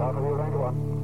South of you, range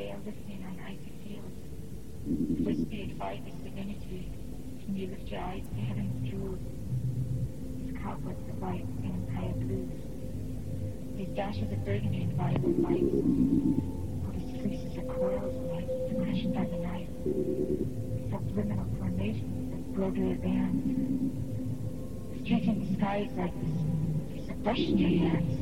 There's a veil lifting on icy fields. Wispy advises divinity. Can you lift your eyes to heaven's jewels? These couplets of white and entire blues. These dashes of burgundy and violet lights. All these fleeces of coils of light fashioned by the night. Subliminal formations of broader bands. Stretching the skies like this. In your hands.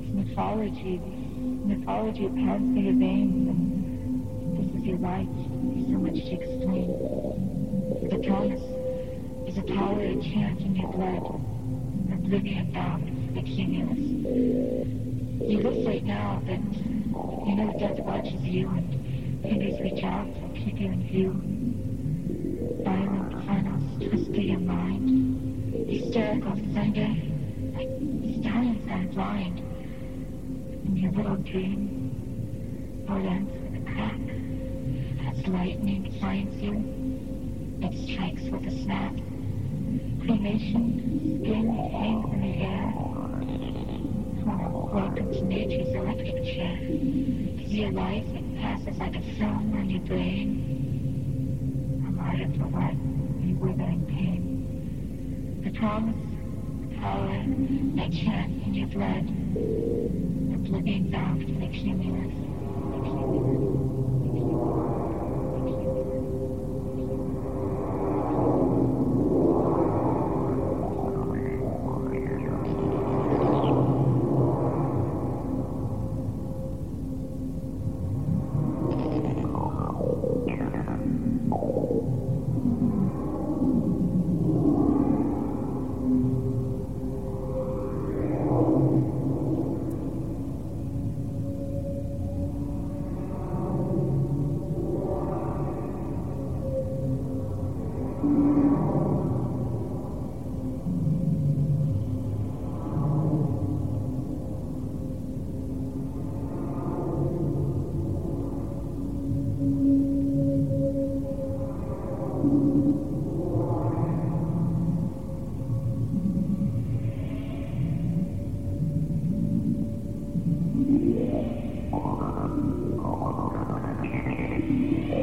This mythology, this mythology paths through your veins and this is your life. There's so much to explain. The promise is a power and chant in your blood. Oblivion bound the cumulus. You live right now, but you know death watches you and fingers reach out to keep you in view. Violent funnels twist through your mind. Hysterical thunder, like stallions gone blind. In your little dream, all ends with a crack. As lightning finds you, it strikes with a snap. Cremation, skin hangs in the air. Oh, welcome to nature's electric chair. Your life, it passes like a film on your brain. I'm harder for what? You withering pain. The promise, the power, that chant in your blood. Oblivion bound to the cumulus. The Thank you.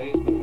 way.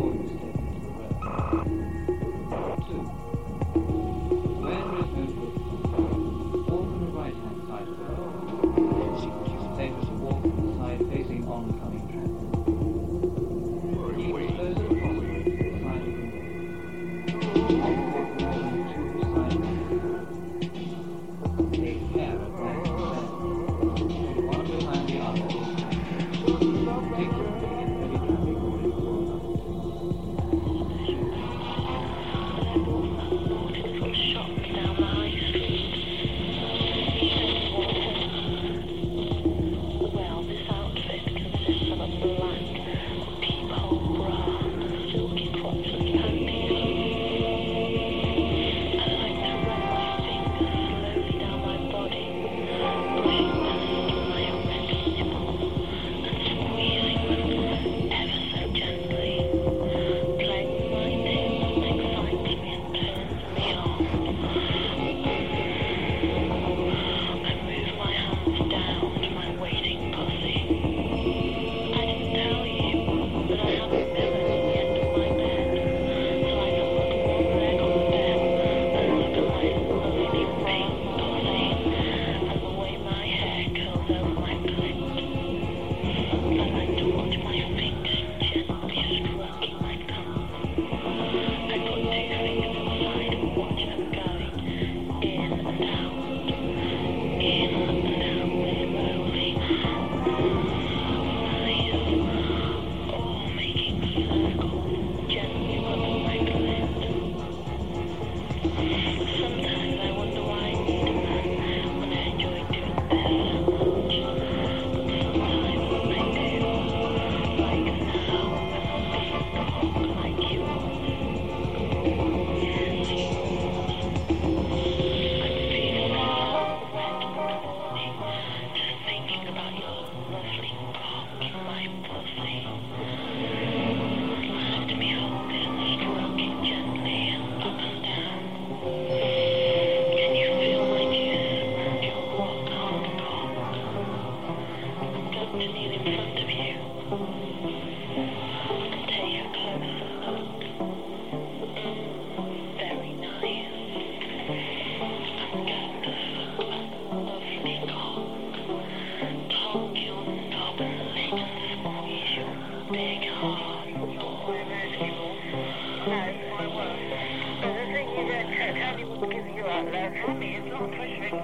I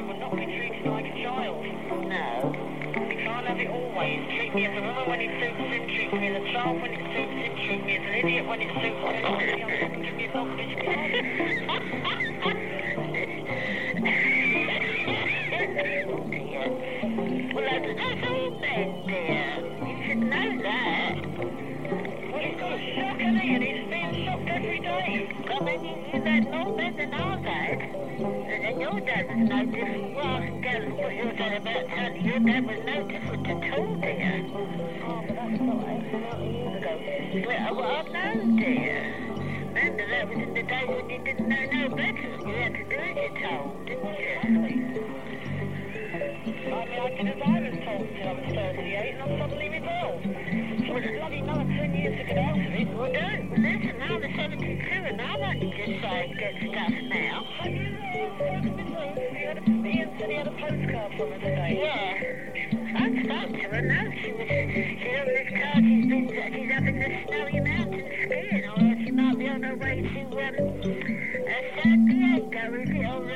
would not be treated like a child. No. You can't does it always. Treat me as a woman when it suits him, treat me as a child when it suits him, treat me as an idiot when it suits him, treat me as a give your dad was no different. Well, I can gather what you're saying about Tony. Your dad was no different at all, dear. Oh, that's not 80 years ago. Well, well, I know, dear. Remember, that was in the days when you didn't know no better. You had to do as you're told, didn't you? I mean, I did as Yeah. To she was, she's this car, she's been, she's up in the snowy mountains skiing, or she might be on her way to, um, uh, San Diego, is it, or,